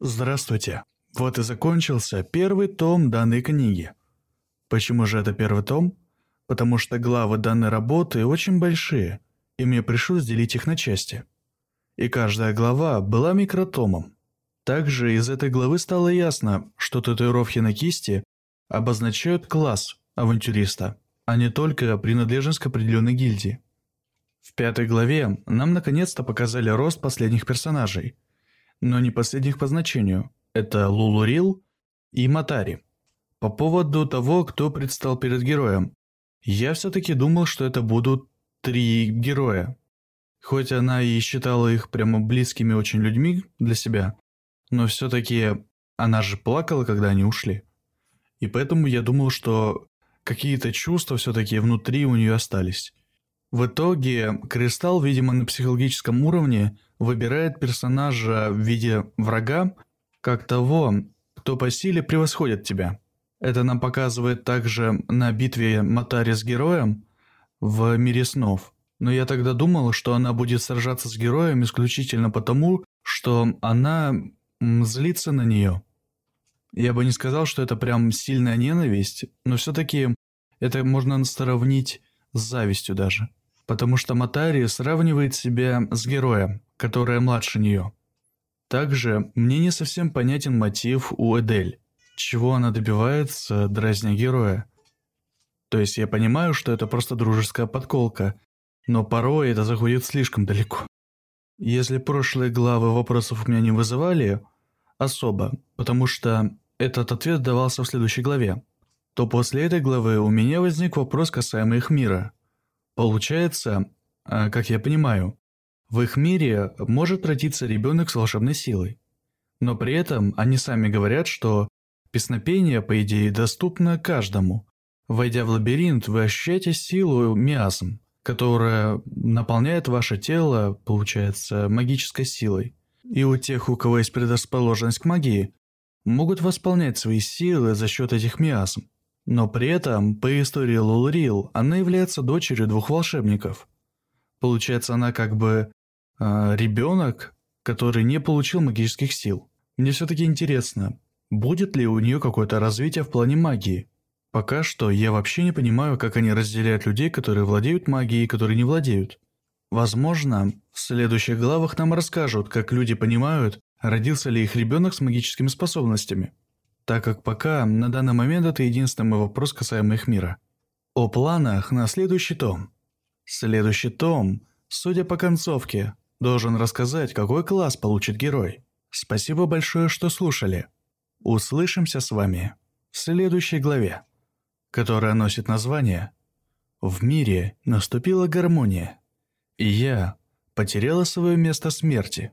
Здравствуйте. Вот и закончился первый том данной книги. Почему же это первый том? Потому что главы данной работы очень большие, и мне пришлось делить их на части. И каждая глава была микротомом. Также из этой главы стало ясно, что татуировки на кисти обозначают класс авантюриста, а не только принадлежность к определенной гильдии. В пятой главе нам наконец-то показали рост последних персонажей, но не последних по значению. Это Лулурил и Матари. По поводу того, кто предстал перед героем, я все-таки думал, что это будут три героя. Хоть она и считала их прямо близкими очень людьми для себя, но все-таки она же плакала, когда они ушли. И поэтому я думал, что какие-то чувства все-таки внутри у нее остались. В итоге Кристалл, видимо, на психологическом уровне выбирает персонажа в виде врага, как того, кто по силе превосходит тебя. Это нам показывает также на битве Матари с героем в мире снов. Но я тогда думал, что она будет сражаться с героем исключительно потому, что она злится на нее. Я бы не сказал, что это прям сильная ненависть, но все-таки это можно сравнить с завистью даже потому что Матари сравнивает себя с героем, который младше нее. Также мне не совсем понятен мотив у Эдель, чего она добивается, дразня героя. То есть я понимаю, что это просто дружеская подколка, но порой это заходит слишком далеко. Если прошлые главы вопросов у меня не вызывали, особо, потому что этот ответ давался в следующей главе, то после этой главы у меня возник вопрос касаемо их мира – Получается, а, как я понимаю, в их мире может родиться ребенок с волшебной силой. Но при этом они сами говорят, что песнопение, по идее, доступно каждому. Войдя в лабиринт, вы ощущаете силу миазм, которая наполняет ваше тело, получается, магической силой. И у тех, у кого есть предрасположенность к магии, могут восполнять свои силы за счет этих миазм. Но при этом, по истории Лулрил, она является дочерью двух волшебников. Получается, она как бы э, ребенок, который не получил магических сил. Мне все-таки интересно, будет ли у нее какое-то развитие в плане магии? Пока что я вообще не понимаю, как они разделяют людей, которые владеют магией и которые не владеют. Возможно, в следующих главах нам расскажут, как люди понимают, родился ли их ребенок с магическими способностями так как пока на данный момент это единственный мой вопрос касаемо их мира. О планах на следующий том. Следующий том, судя по концовке, должен рассказать, какой класс получит герой. Спасибо большое, что слушали. Услышимся с вами в следующей главе, которая носит название «В мире наступила гармония, и я потеряла свое место смерти».